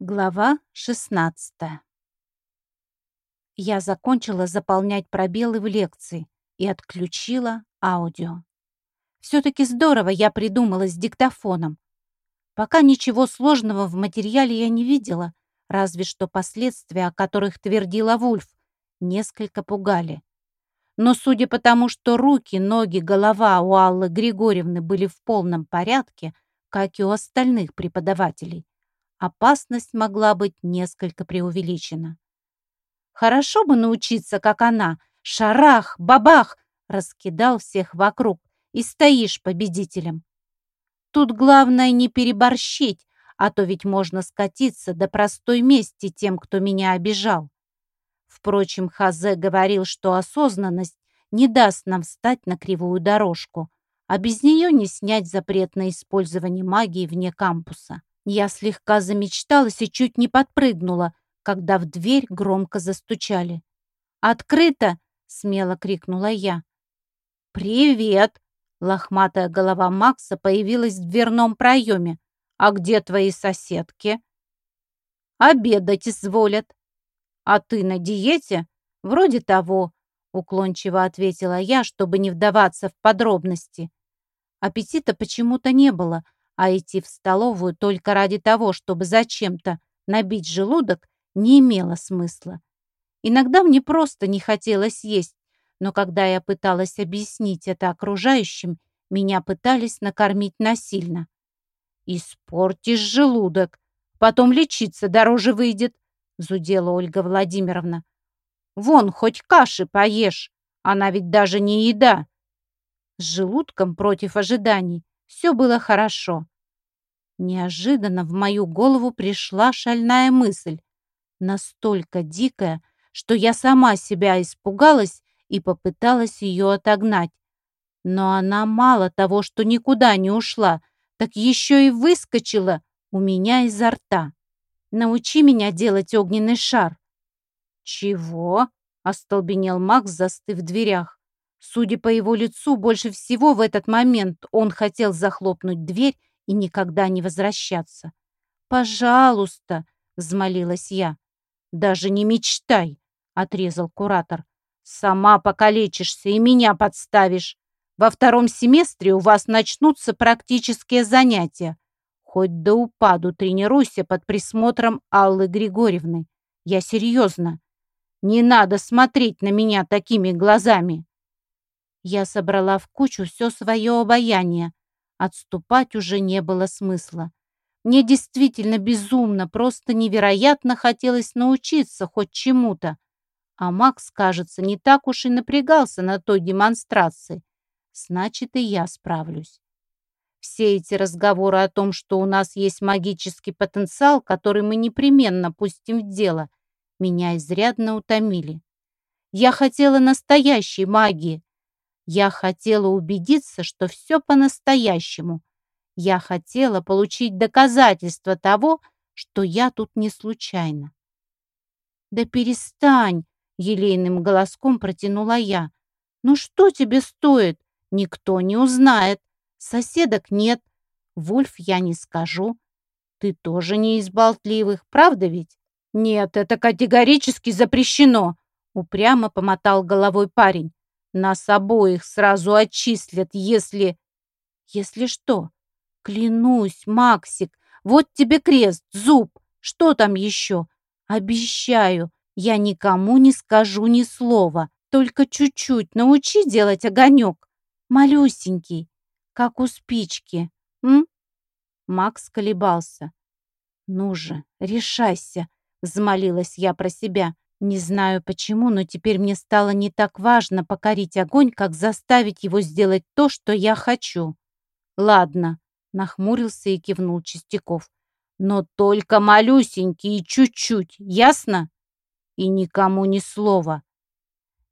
Глава 16 Я закончила заполнять пробелы в лекции и отключила аудио. Все-таки здорово я придумала с диктофоном. Пока ничего сложного в материале я не видела, разве что последствия, о которых твердила Вульф, несколько пугали. Но судя по тому, что руки, ноги, голова у Аллы Григорьевны были в полном порядке, как и у остальных преподавателей, опасность могла быть несколько преувеличена. Хорошо бы научиться, как она, шарах, бабах, раскидал всех вокруг, и стоишь победителем. Тут главное не переборщить, а то ведь можно скатиться до простой мести тем, кто меня обижал. Впрочем, Хазе говорил, что осознанность не даст нам встать на кривую дорожку, а без нее не снять запрет на использование магии вне кампуса. Я слегка замечталась и чуть не подпрыгнула, когда в дверь громко застучали. «Открыто!» — смело крикнула я. «Привет!» — лохматая голова Макса появилась в дверном проеме. «А где твои соседки?» «Обедать изволят». «А ты на диете?» «Вроде того», — уклончиво ответила я, чтобы не вдаваться в подробности. Аппетита почему-то не было — а идти в столовую только ради того, чтобы зачем-то набить желудок, не имело смысла. Иногда мне просто не хотелось есть, но когда я пыталась объяснить это окружающим, меня пытались накормить насильно. «Испортишь желудок, потом лечиться дороже выйдет», — зудела Ольга Владимировна. «Вон, хоть каши поешь, она ведь даже не еда». С желудком против ожиданий все было хорошо. Неожиданно в мою голову пришла шальная мысль, настолько дикая, что я сама себя испугалась и попыталась ее отогнать. Но она мало того, что никуда не ушла, так еще и выскочила у меня изо рта. «Научи меня делать огненный шар». «Чего?» — остолбенел Макс, застыв в дверях. Судя по его лицу, больше всего в этот момент он хотел захлопнуть дверь и никогда не возвращаться. «Пожалуйста!» — взмолилась я. «Даже не мечтай!» — отрезал куратор. «Сама покалечишься и меня подставишь. Во втором семестре у вас начнутся практические занятия. Хоть до упаду тренируйся под присмотром Аллы Григорьевны. Я серьезно. Не надо смотреть на меня такими глазами!» Я собрала в кучу все свое обаяние. Отступать уже не было смысла. Мне действительно безумно, просто невероятно хотелось научиться хоть чему-то. А Макс, кажется, не так уж и напрягался на той демонстрации. Значит, и я справлюсь. Все эти разговоры о том, что у нас есть магический потенциал, который мы непременно пустим в дело, меня изрядно утомили. Я хотела настоящей магии, я хотела убедиться, что все по-настоящему. Я хотела получить доказательство того, что я тут не случайно. «Да перестань!» — елейным голоском протянула я. «Ну что тебе стоит? Никто не узнает. Соседок нет. Вульф я не скажу. Ты тоже не из болтливых, правда ведь?» «Нет, это категорически запрещено!» — упрямо помотал головой парень. Нас обоих сразу отчислят, если... Если что? Клянусь, Максик, вот тебе крест, зуб. Что там еще? Обещаю, я никому не скажу ни слова. Только чуть-чуть научи делать огонек. Малюсенький, как у спички. М? Макс колебался. «Ну же, решайся!» — взмолилась я про себя. Не знаю почему, но теперь мне стало не так важно покорить огонь, как заставить его сделать то, что я хочу. Ладно, нахмурился и кивнул Чистяков. Но только малюсенький и чуть-чуть, ясно? И никому ни слова.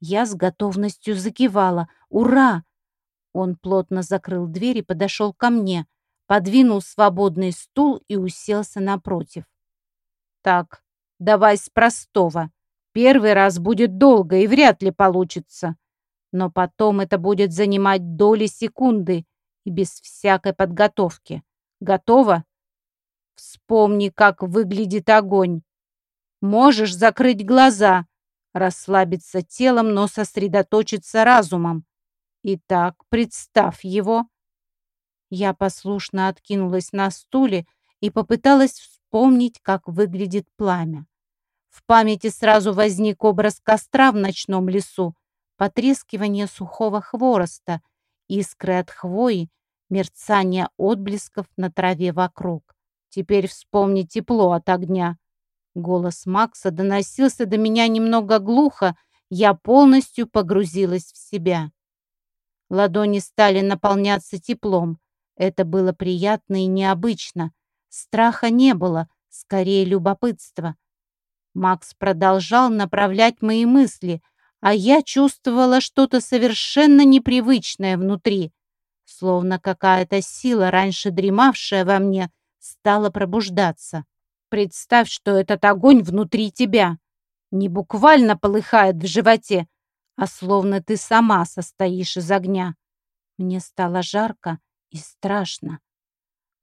Я с готовностью закивала. Ура! Он плотно закрыл дверь и подошел ко мне, подвинул свободный стул и уселся напротив. Так, давай с простого. Первый раз будет долго и вряд ли получится. Но потом это будет занимать доли секунды и без всякой подготовки. Готово? Вспомни, как выглядит огонь. Можешь закрыть глаза, расслабиться телом, но сосредоточиться разумом. Итак, представь его. Я послушно откинулась на стуле и попыталась вспомнить, как выглядит пламя. В памяти сразу возник образ костра в ночном лесу, потрескивание сухого хвороста, искры от хвои, мерцание отблесков на траве вокруг. Теперь вспомни тепло от огня. Голос Макса доносился до меня немного глухо, я полностью погрузилась в себя. Ладони стали наполняться теплом. Это было приятно и необычно. Страха не было, скорее любопытство. Макс продолжал направлять мои мысли, а я чувствовала что-то совершенно непривычное внутри, словно какая-то сила, раньше дремавшая во мне, стала пробуждаться. Представь, что этот огонь внутри тебя не буквально полыхает в животе, а словно ты сама состоишь из огня. Мне стало жарко и страшно.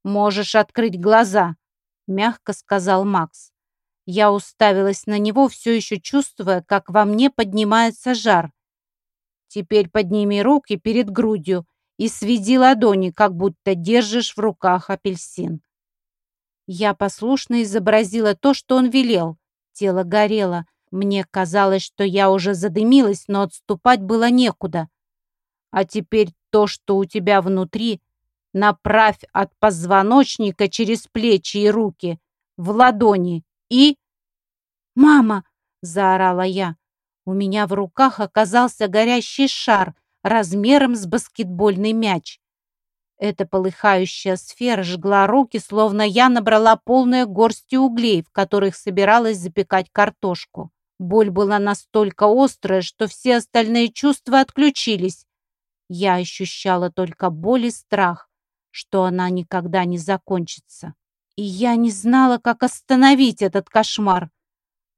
«Можешь открыть глаза», — мягко сказал Макс. Я уставилась на него, все еще чувствуя, как во мне поднимается жар. «Теперь подними руки перед грудью и сведи ладони, как будто держишь в руках апельсин». Я послушно изобразила то, что он велел. Тело горело. Мне казалось, что я уже задымилась, но отступать было некуда. А теперь то, что у тебя внутри, направь от позвоночника через плечи и руки в ладони и... «Мама!» — заорала я. У меня в руках оказался горящий шар размером с баскетбольный мяч. Эта полыхающая сфера жгла руки, словно я набрала полные горсти углей, в которых собиралась запекать картошку. Боль была настолько острая, что все остальные чувства отключились. Я ощущала только боль и страх, что она никогда не закончится. И я не знала, как остановить этот кошмар.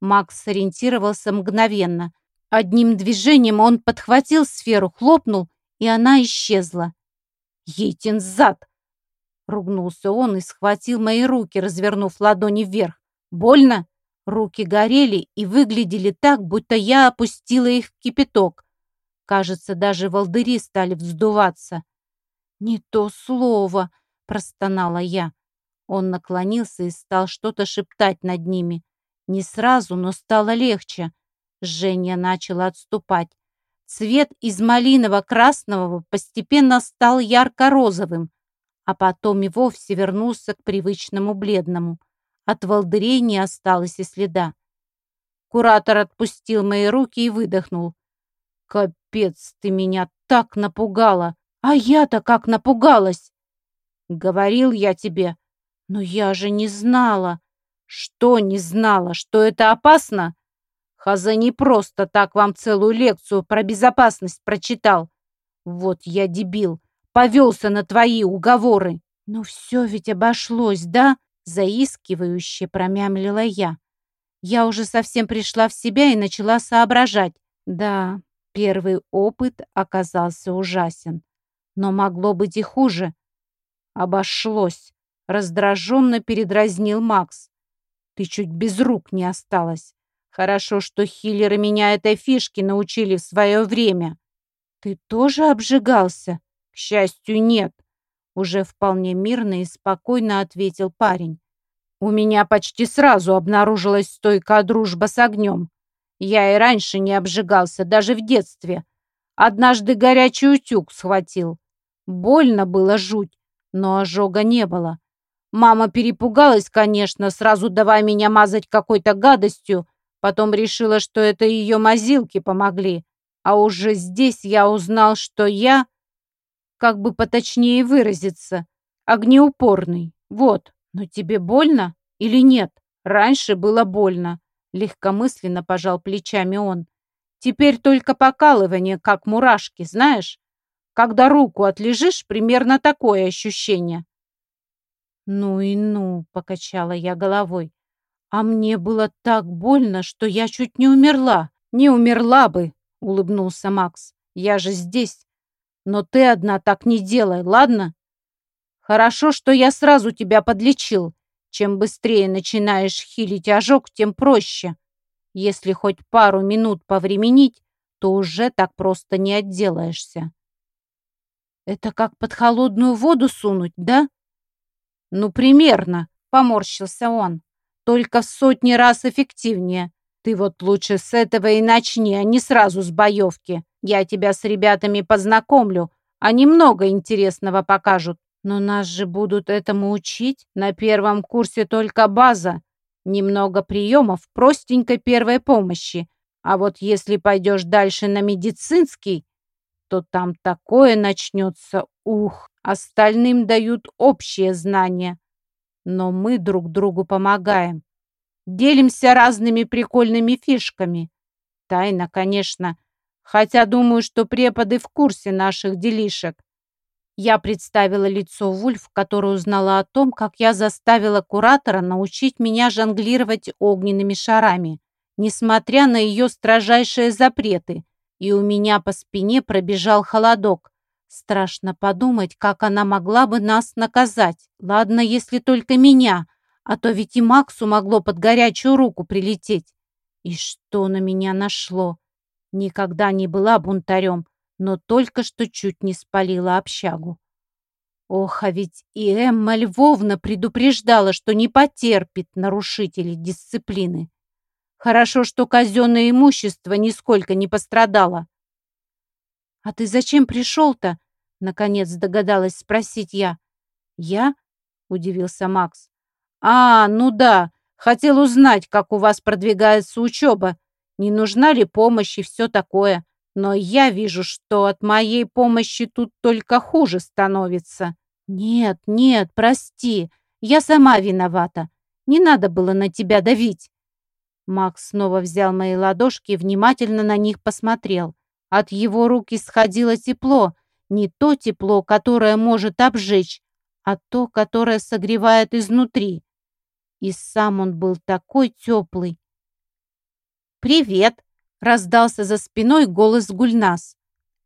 Макс сориентировался мгновенно. Одним движением он подхватил сферу, хлопнул, и она исчезла. «Етин зад!» Ругнулся он и схватил мои руки, развернув ладони вверх. «Больно?» Руки горели и выглядели так, будто я опустила их в кипяток. Кажется, даже волдыри стали вздуваться. «Не то слово!» — простонала я. Он наклонился и стал что-то шептать над ними. Не сразу, но стало легче. Женя начала отступать. Цвет из малиново-красного постепенно стал ярко-розовым, а потом и вовсе вернулся к привычному бледному. От волдырей не осталось и следа. Куратор отпустил мои руки и выдохнул. «Капец, ты меня так напугала! А я-то как напугалась!» «Говорил я тебе, но я же не знала!» «Что не знала? Что это опасно?» Хаза не просто так вам целую лекцию про безопасность прочитал. Вот я дебил, повелся на твои уговоры. Ну все ведь обошлось, да? Заискивающе промямлила я. Я уже совсем пришла в себя и начала соображать. Да, первый опыт оказался ужасен. Но могло быть и хуже. Обошлось. Раздраженно передразнил Макс. Ты чуть без рук не осталась. Хорошо, что хиллеры меня этой фишке научили в свое время. Ты тоже обжигался? К счастью, нет. Уже вполне мирно и спокойно ответил парень. У меня почти сразу обнаружилась стойкая дружба с огнем. Я и раньше не обжигался, даже в детстве. Однажды горячий утюг схватил. Больно было жуть, но ожога не было. Мама перепугалась, конечно, сразу давай меня мазать какой-то гадостью, Потом решила, что это ее мазилки помогли. А уже здесь я узнал, что я, как бы поточнее выразиться, огнеупорный. Вот, но тебе больно или нет? Раньше было больно. Легкомысленно пожал плечами он. Теперь только покалывание, как мурашки, знаешь? Когда руку отлежишь, примерно такое ощущение. «Ну и ну», — покачала я головой. А мне было так больно, что я чуть не умерла. Не умерла бы, улыбнулся Макс. Я же здесь. Но ты одна так не делай, ладно? Хорошо, что я сразу тебя подлечил. Чем быстрее начинаешь хилить ожог, тем проще. Если хоть пару минут повременить, то уже так просто не отделаешься. Это как под холодную воду сунуть, да? Ну, примерно, поморщился он. Только в сотни раз эффективнее. Ты вот лучше с этого и начни, а не сразу с боевки. Я тебя с ребятами познакомлю. Они много интересного покажут. Но нас же будут этому учить. На первом курсе только база. Немного приемов простенькой первой помощи. А вот если пойдешь дальше на медицинский, то там такое начнется. Ух, остальным дают общие знания. Но мы друг другу помогаем. Делимся разными прикольными фишками. Тайна, конечно, хотя думаю, что преподы в курсе наших делишек. Я представила лицо Вульф, которая узнала о том, как я заставила куратора научить меня жонглировать огненными шарами, несмотря на ее строжайшие запреты, и у меня по спине пробежал холодок. Страшно подумать, как она могла бы нас наказать. Ладно, если только меня, а то ведь и Максу могло под горячую руку прилететь. И что на меня нашло? Никогда не была бунтарем, но только что чуть не спалила общагу. Ох, а ведь и Эмма Львовна предупреждала, что не потерпит нарушителей дисциплины. Хорошо, что казенное имущество нисколько не пострадало. «А ты зачем пришел-то?» — наконец догадалась спросить я. «Я?» — удивился Макс. «А, ну да, хотел узнать, как у вас продвигается учеба, не нужна ли помощь и все такое. Но я вижу, что от моей помощи тут только хуже становится». «Нет, нет, прости, я сама виновата. Не надо было на тебя давить». Макс снова взял мои ладошки и внимательно на них посмотрел. От его рук исходило тепло, не то тепло, которое может обжечь, а то, которое согревает изнутри. И сам он был такой теплый. «Привет!» — раздался за спиной голос Гульнас.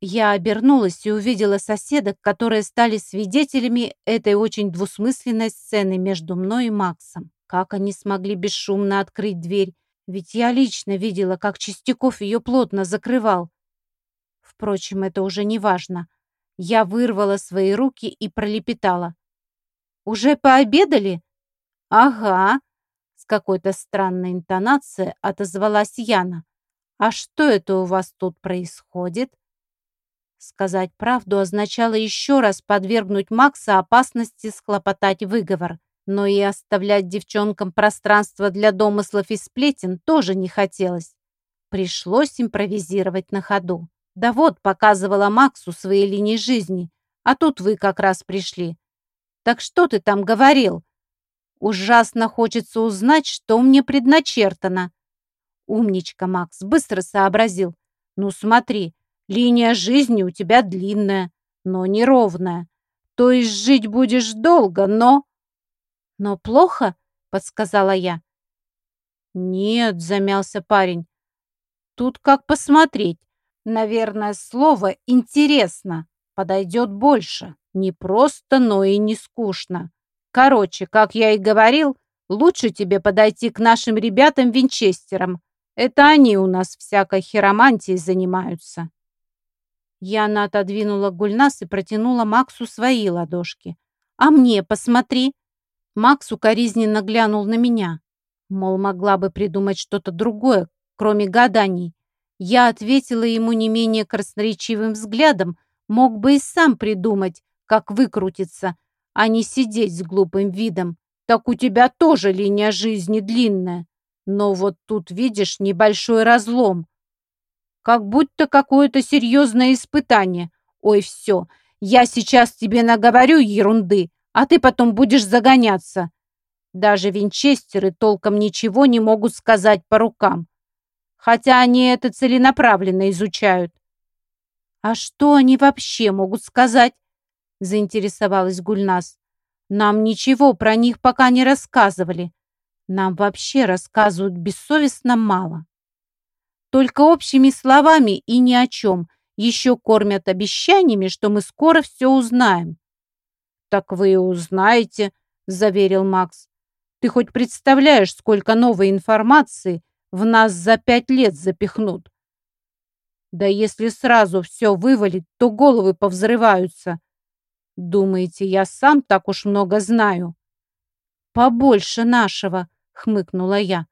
Я обернулась и увидела соседок, которые стали свидетелями этой очень двусмысленной сцены между мной и Максом. Как они смогли бесшумно открыть дверь? Ведь я лично видела, как Чистяков ее плотно закрывал. Впрочем, это уже не важно. Я вырвала свои руки и пролепетала. «Уже пообедали?» «Ага», — с какой-то странной интонацией отозвалась Яна. «А что это у вас тут происходит?» Сказать правду означало еще раз подвергнуть Макса опасности схлопотать выговор. Но и оставлять девчонкам пространство для домыслов и сплетен тоже не хотелось. Пришлось импровизировать на ходу. Да вот, показывала Максу свои линии жизни, а тут вы как раз пришли. Так что ты там говорил? Ужасно хочется узнать, что мне предначертано. Умничка, Макс, быстро сообразил. Ну смотри, линия жизни у тебя длинная, но неровная. То есть жить будешь долго, но... Но плохо, подсказала я. Нет, замялся парень. Тут как посмотреть. Наверное, слово «интересно» подойдет больше. Не просто, но и не скучно. Короче, как я и говорил, лучше тебе подойти к нашим ребятам-винчестерам. Это они у нас всякой хиромантией занимаются. Яна отодвинула Гульнас и протянула Максу свои ладошки. «А мне посмотри!» Макс укоризненно глянул на меня. Мол, могла бы придумать что-то другое, кроме гаданий. Я ответила ему не менее красноречивым взглядом, мог бы и сам придумать, как выкрутиться, а не сидеть с глупым видом. Так у тебя тоже линия жизни длинная. Но вот тут видишь небольшой разлом. Как будто какое-то серьезное испытание. Ой, все, я сейчас тебе наговорю ерунды, а ты потом будешь загоняться. Даже винчестеры толком ничего не могут сказать по рукам. Хотя они это целенаправленно изучают. А что они вообще могут сказать? заинтересовалась Гульнас. Нам ничего про них пока не рассказывали. Нам вообще рассказывают бессовестно мало. Только общими словами и ни о чем. Еще кормят обещаниями, что мы скоро все узнаем. «Так вы и узнаете», — заверил Макс. Ты хоть представляешь, сколько новой информации в нас за пять лет запихнут? Да если сразу все вывалить, то головы повзрываются. Думаете, я сам так уж много знаю? Побольше нашего, хмыкнула я.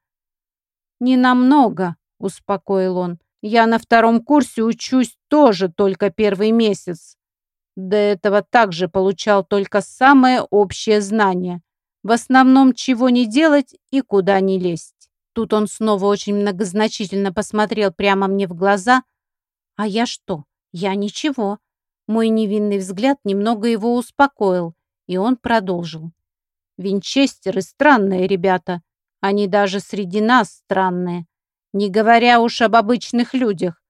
Не намного, успокоил он. Я на втором курсе учусь тоже только первый месяц. До этого также получал только самое общее знание. В основном, чего не делать и куда не лезть. Тут он снова очень многозначительно посмотрел прямо мне в глаза. А я что? Я ничего. Мой невинный взгляд немного его успокоил, и он продолжил. Винчестеры странные ребята. Они даже среди нас странные. Не говоря уж об обычных людях.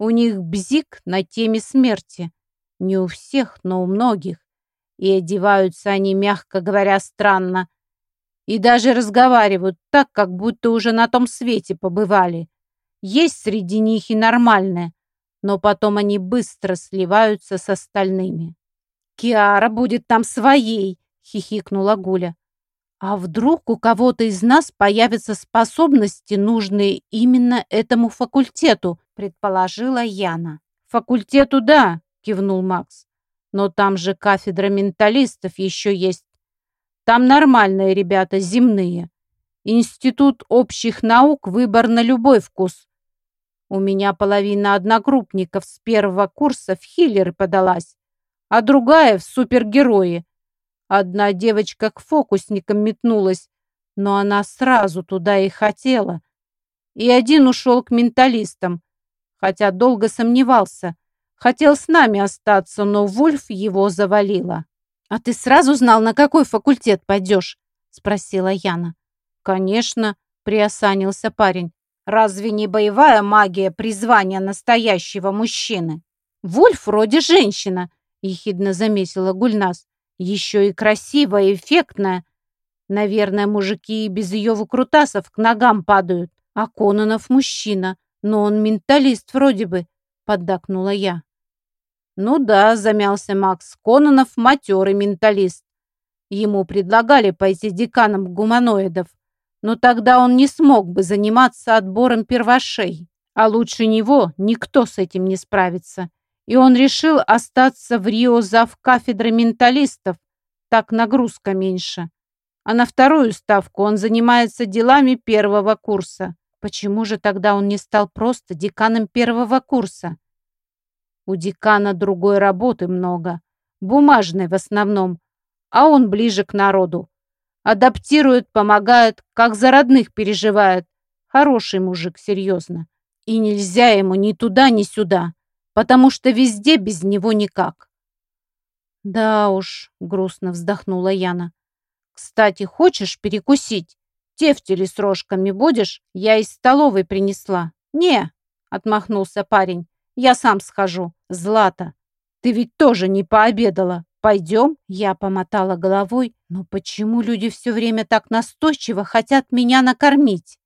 У них бзик на теме смерти. Не у всех, но у многих и одеваются они, мягко говоря, странно. И даже разговаривают так, как будто уже на том свете побывали. Есть среди них и нормальное, но потом они быстро сливаются с остальными. «Киара будет там своей!» — хихикнула Гуля. «А вдруг у кого-то из нас появятся способности, нужные именно этому факультету?» — предположила Яна. «Факультету, да!» — кивнул Макс. Но там же кафедра менталистов еще есть. Там нормальные ребята, земные. Институт общих наук, выбор на любой вкус. У меня половина одногруппников с первого курса в хиллеры подалась, а другая в супергерои. Одна девочка к фокусникам метнулась, но она сразу туда и хотела. И один ушел к менталистам, хотя долго сомневался – Хотел с нами остаться, но Вульф его завалила. «А ты сразу знал, на какой факультет пойдешь?» — спросила Яна. «Конечно», — приосанился парень. «Разве не боевая магия призвания настоящего мужчины?» «Вульф вроде женщина», — ехидно заметила Гульнас. «Еще и красивая, эффектная. Наверное, мужики и без ее выкрутасов к ногам падают. А Кононов мужчина, но он менталист вроде бы», — поддакнула я. «Ну да», — замялся Макс, — «Кононов матерый менталист. Ему предлагали пойти деканом гуманоидов, но тогда он не смог бы заниматься отбором первошей, а лучше него никто с этим не справится. И он решил остаться в Рио зав кафедры менталистов, так нагрузка меньше. А на вторую ставку он занимается делами первого курса. Почему же тогда он не стал просто деканом первого курса? У декана другой работы много, бумажной в основном, а он ближе к народу. Адаптирует, помогает, как за родных переживает. Хороший мужик, серьезно. И нельзя ему ни туда, ни сюда, потому что везде без него никак. Да уж, грустно вздохнула Яна. Кстати, хочешь перекусить? Тефтели с рожками будешь? Я из столовой принесла. Не, отмахнулся парень. Я сам схожу. Злата, ты ведь тоже не пообедала. Пойдем?» Я помотала головой. «Но почему люди все время так настойчиво хотят меня накормить?»